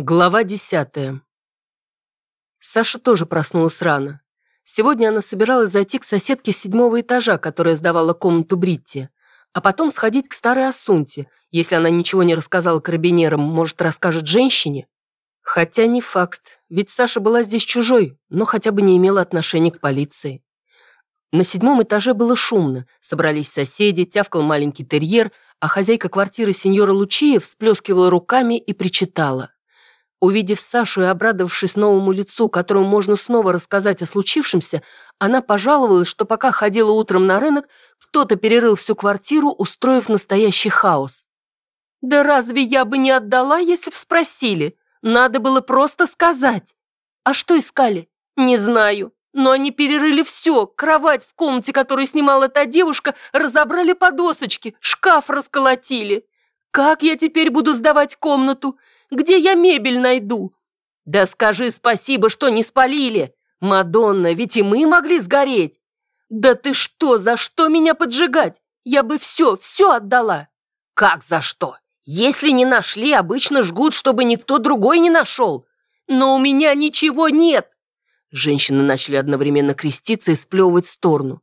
Глава десятая. Саша тоже проснулась рано. Сегодня она собиралась зайти к соседке седьмого этажа, которая сдавала комнату Бритти, а потом сходить к старой Асунте. Если она ничего не рассказала карабинерам, может, расскажет женщине? Хотя не факт, ведь Саша была здесь чужой, но хотя бы не имела отношения к полиции. На седьмом этаже было шумно, собрались соседи, тявкал маленький терьер, а хозяйка квартиры сеньора Лучиев всплескивала руками и причитала. Увидев Сашу и обрадовавшись новому лицу, которому можно снова рассказать о случившемся, она пожаловалась, что пока ходила утром на рынок, кто-то перерыл всю квартиру, устроив настоящий хаос. «Да разве я бы не отдала, если б спросили? Надо было просто сказать». «А что искали?» «Не знаю. Но они перерыли все. Кровать в комнате, которую снимала та девушка, разобрали по досочке, шкаф расколотили. Как я теперь буду сдавать комнату? Где я мебель найду? Да скажи спасибо, что не спалили. Мадонна, ведь и мы могли сгореть. Да ты что, за что меня поджигать? Я бы все, все отдала. Как за что? Если не нашли, обычно жгут, чтобы никто другой не нашел. Но у меня ничего нет. Женщины начали одновременно креститься и сплевывать в сторону.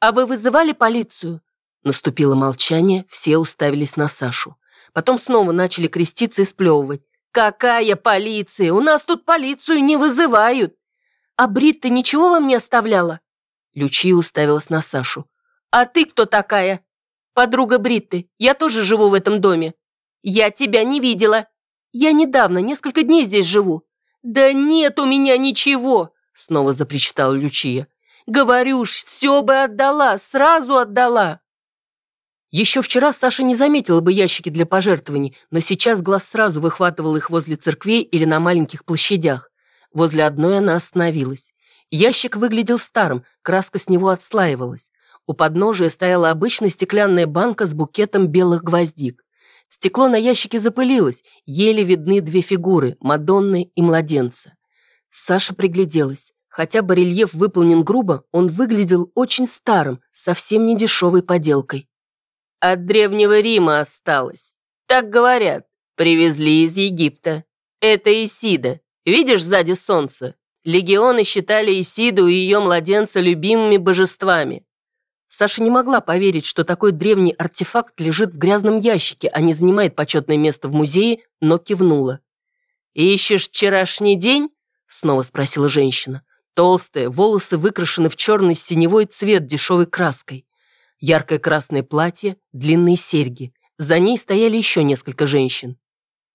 «А вы вызывали полицию?» Наступило молчание, все уставились на Сашу. Потом снова начали креститься и сплевывать. «Какая полиция? У нас тут полицию не вызывают!» «А Бритта ничего вам не оставляла?» Лючия уставилась на Сашу. «А ты кто такая?» «Подруга Бритты. Я тоже живу в этом доме». «Я тебя не видела». «Я недавно, несколько дней здесь живу». «Да нет у меня ничего!» Снова запричитала Лючия. «Говорю ж, все бы отдала, сразу отдала!» Еще вчера Саша не заметила бы ящики для пожертвований, но сейчас глаз сразу выхватывал их возле церквей или на маленьких площадях. Возле одной она остановилась. Ящик выглядел старым, краска с него отслаивалась. У подножия стояла обычная стеклянная банка с букетом белых гвоздик. Стекло на ящике запылилось, еле видны две фигуры – Мадонны и младенца. Саша пригляделась. Хотя барельеф выполнен грубо, он выглядел очень старым, совсем не дешевой поделкой. От Древнего Рима осталось. Так говорят. Привезли из Египта. Это Исида. Видишь сзади солнце? Легионы считали Исиду и ее младенца любимыми божествами. Саша не могла поверить, что такой древний артефакт лежит в грязном ящике, а не занимает почетное место в музее, но кивнула. «Ищешь вчерашний день?» – снова спросила женщина. Толстые, волосы выкрашены в черный синевой цвет дешевой краской. Яркое красное платье, длинные серьги. За ней стояли еще несколько женщин.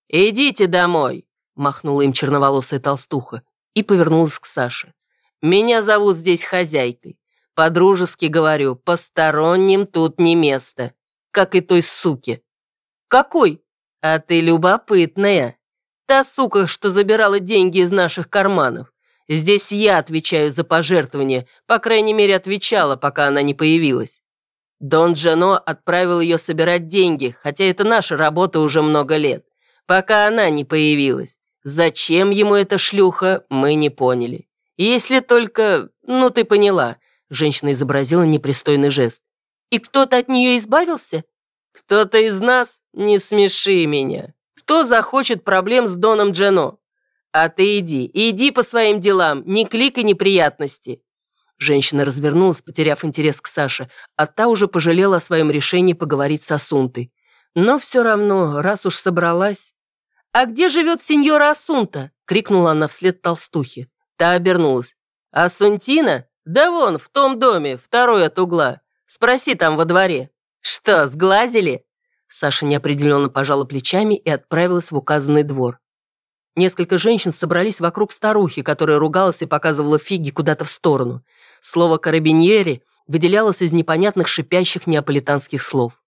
«Идите домой», – махнула им черноволосая толстуха и повернулась к Саше. «Меня зовут здесь хозяйкой. По-дружески говорю, посторонним тут не место. Как и той суке». «Какой?» «А ты любопытная. Та сука, что забирала деньги из наших карманов. Здесь я отвечаю за пожертвования, по крайней мере, отвечала, пока она не появилась. Дон Джано отправил ее собирать деньги, хотя это наша работа уже много лет, пока она не появилась. Зачем ему эта шлюха, мы не поняли. Если только... Ну, ты поняла. Женщина изобразила непристойный жест. И кто-то от нее избавился? Кто-то из нас? Не смеши меня. Кто захочет проблем с Доном Джено? А ты иди, иди по своим делам, не кликай неприятности. Женщина развернулась, потеряв интерес к Саше, а та уже пожалела о своем решении поговорить с Асунтой. Но все равно, раз уж собралась... «А где живет сеньора Асунта?» — крикнула она вслед толстухе. Та обернулась. «Асунтина? Да вон, в том доме, второй от угла. Спроси там во дворе». «Что, сглазили?» Саша неопределенно пожала плечами и отправилась в указанный двор. Несколько женщин собрались вокруг старухи, которая ругалась и показывала фиги куда-то в сторону. Слово «карабиньери» выделялось из непонятных шипящих неаполитанских слов.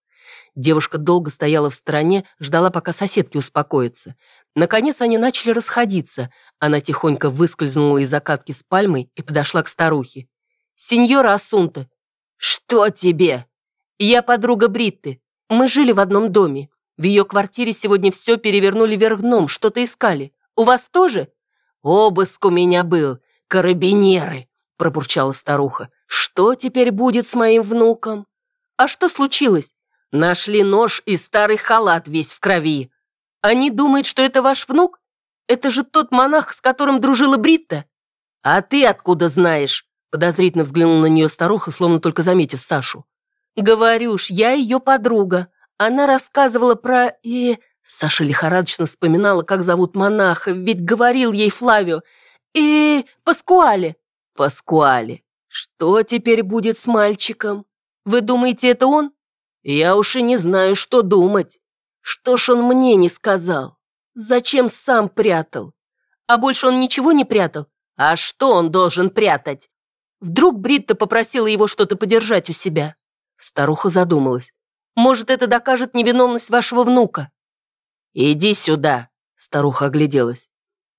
Девушка долго стояла в стороне, ждала, пока соседки успокоятся. Наконец они начали расходиться. Она тихонько выскользнула из закатки с пальмой и подошла к старухе. «Сеньора Асунта!» «Что тебе?» «Я подруга Бритты. Мы жили в одном доме. В ее квартире сегодня все перевернули вверх дном, что-то искали. У вас тоже?» «Обыск у меня был. Карабинеры пробурчала старуха. «Что теперь будет с моим внуком?» «А что случилось?» «Нашли нож и старый халат весь в крови». «Они думают, что это ваш внук?» Это же тот монах, с которым дружила Бритта. А ты откуда знаешь? Подозрительно взглянула на нее старуха, словно только заметив Сашу. Говорю ж, я ее подруга. Она рассказывала про... И... Саша лихорадочно вспоминала, как зовут монаха, ведь говорил ей Флавио. И... Паскуале. Паскуале. Что теперь будет с мальчиком? Вы думаете, это он? Я уж и не знаю, что думать. Что ж он мне не сказал? Зачем сам прятал? А больше он ничего не прятал? А что он должен прятать? Вдруг Бритта попросила его что-то подержать у себя? Старуха задумалась. Может, это докажет невиновность вашего внука? Иди сюда, старуха огляделась.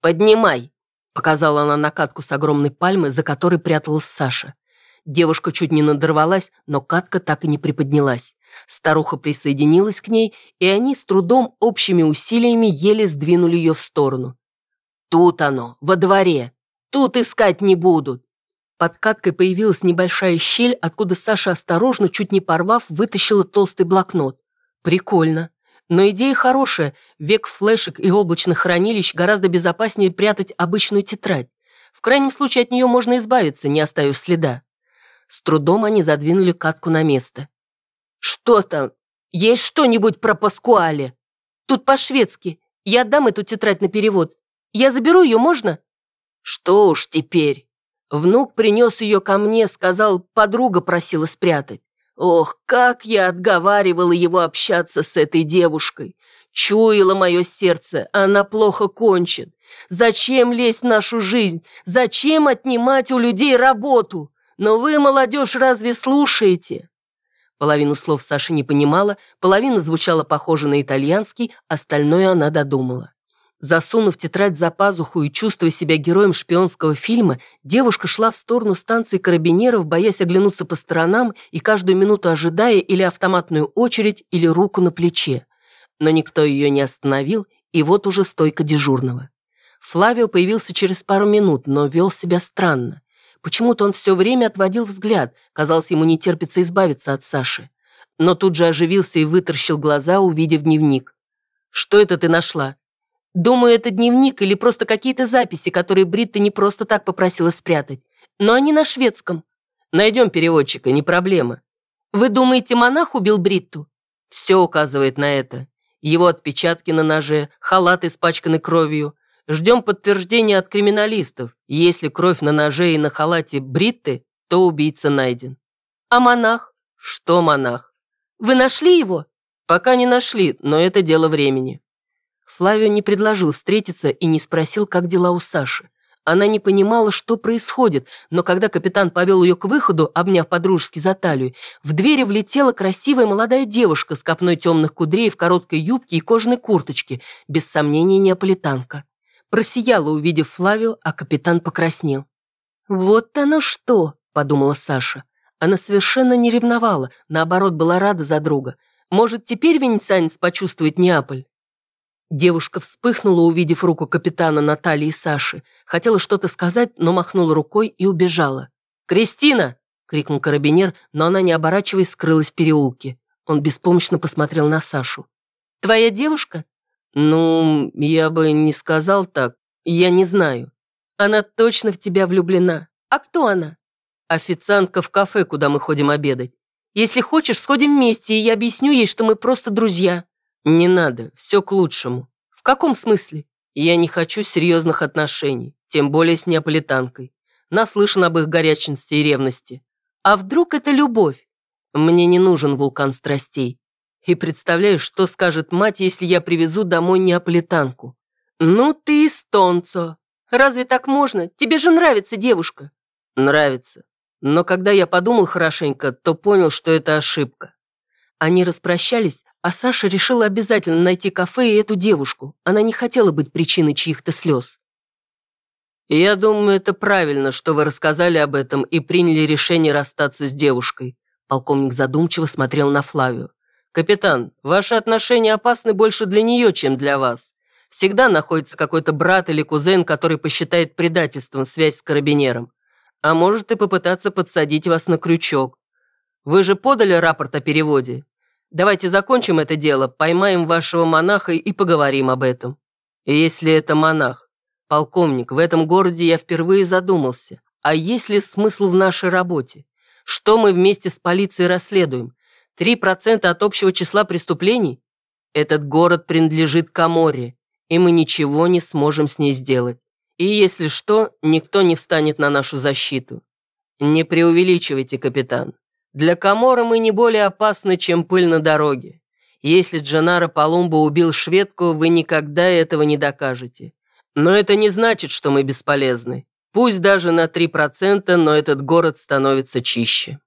Поднимай, показала она на катку с огромной пальмы, за которой пряталась Саша. Девушка чуть не надорвалась, но катка так и не приподнялась. Старуха присоединилась к ней, и они с трудом общими усилиями еле сдвинули ее в сторону. «Тут оно, во дворе. Тут искать не будут». Под каткой появилась небольшая щель, откуда Саша осторожно, чуть не порвав, вытащила толстый блокнот. Прикольно. Но идея хорошая. Век флешек и облачных хранилищ гораздо безопаснее прятать обычную тетрадь. В крайнем случае от нее можно избавиться, не оставив следа. С трудом они задвинули катку на место. «Что там? Есть что-нибудь про Паскуале?» «Тут по-шведски. Я отдам эту тетрадь на перевод. Я заберу ее, можно?» «Что уж теперь?» Внук принес ее ко мне, сказал, подруга просила спрятать. Ох, как я отговаривала его общаться с этой девушкой. Чуяло мое сердце, она плохо кончит. Зачем лезть в нашу жизнь? Зачем отнимать у людей работу? Но вы, молодежь, разве слушаете? Половину слов Саша не понимала, половина звучала похоже на итальянский, остальное она додумала. Засунув тетрадь за пазуху и чувствуя себя героем шпионского фильма, девушка шла в сторону станции карабинеров, боясь оглянуться по сторонам и каждую минуту ожидая или автоматную очередь, или руку на плече. Но никто ее не остановил, и вот уже стойка дежурного. Флавио появился через пару минут, но вел себя странно. Почему-то он все время отводил взгляд, казалось, ему не терпится избавиться от Саши. Но тут же оживился и выторщил глаза, увидев дневник. «Что это ты нашла?» «Думаю, это дневник или просто какие-то записи, которые Бритта не просто так попросила спрятать. Но они на шведском. Найдем переводчика, не проблема. Вы думаете, монах убил Бритту?» Все указывает на это. Его отпечатки на ноже, халат испачканный кровью, Ждем подтверждения от криминалистов. Если кровь на ноже и на халате Бритты, то убийца найден. А монах? Что монах? Вы нашли его? Пока не нашли, но это дело времени. Флавио не предложил встретиться и не спросил, как дела у Саши. Она не понимала, что происходит, но когда капитан повел ее к выходу, обняв подружески за талию, в двери влетела красивая молодая девушка с копной темных кудрей в короткой юбке и кожаной курточке, без сомнения неаполитанка просияла, увидев Флавио, а капитан покраснел. «Вот оно что!» – подумала Саша. Она совершенно не ревновала, наоборот, была рада за друга. Может, теперь венецианец почувствует Неаполь? Девушка вспыхнула, увидев руку капитана Натальи и Саши. Хотела что-то сказать, но махнула рукой и убежала. «Кристина!» – крикнул карабинер, но она, не оборачиваясь, скрылась в переулке. Он беспомощно посмотрел на Сашу. «Твоя девушка?» «Ну, я бы не сказал так. Я не знаю. Она точно в тебя влюблена. А кто она?» «Официантка в кафе, куда мы ходим обедать. Если хочешь, сходим вместе, и я объясню ей, что мы просто друзья». «Не надо, все к лучшему». «В каком смысле?» «Я не хочу серьезных отношений, тем более с неаполитанкой. Наслышан об их горячности и ревности. А вдруг это любовь? Мне не нужен вулкан страстей. И представляю, что скажет мать, если я привезу домой неаполитанку. Ну ты стонцо. Разве так можно? Тебе же нравится девушка. Нравится. Но когда я подумал хорошенько, то понял, что это ошибка. Они распрощались, а Саша решила обязательно найти кафе и эту девушку. Она не хотела быть причиной чьих-то слез. «Я думаю, это правильно, что вы рассказали об этом и приняли решение расстаться с девушкой». Полковник задумчиво смотрел на Флавию. «Капитан, ваши отношения опасны больше для нее, чем для вас. Всегда находится какой-то брат или кузен, который посчитает предательством связь с карабинером. А может и попытаться подсадить вас на крючок. Вы же подали рапорт о переводе. Давайте закончим это дело, поймаем вашего монаха и поговорим об этом». Если это монах. Полковник, в этом городе я впервые задумался. А есть ли смысл в нашей работе? Что мы вместе с полицией расследуем? Три процента от общего числа преступлений? Этот город принадлежит Каморе, и мы ничего не сможем с ней сделать. И если что, никто не встанет на нашу защиту. Не преувеличивайте, капитан. Для Камора мы не более опасны, чем пыль на дороге. Если Джанаро Палумбо убил шведку, вы никогда этого не докажете. Но это не значит, что мы бесполезны. Пусть даже на 3%, но этот город становится чище.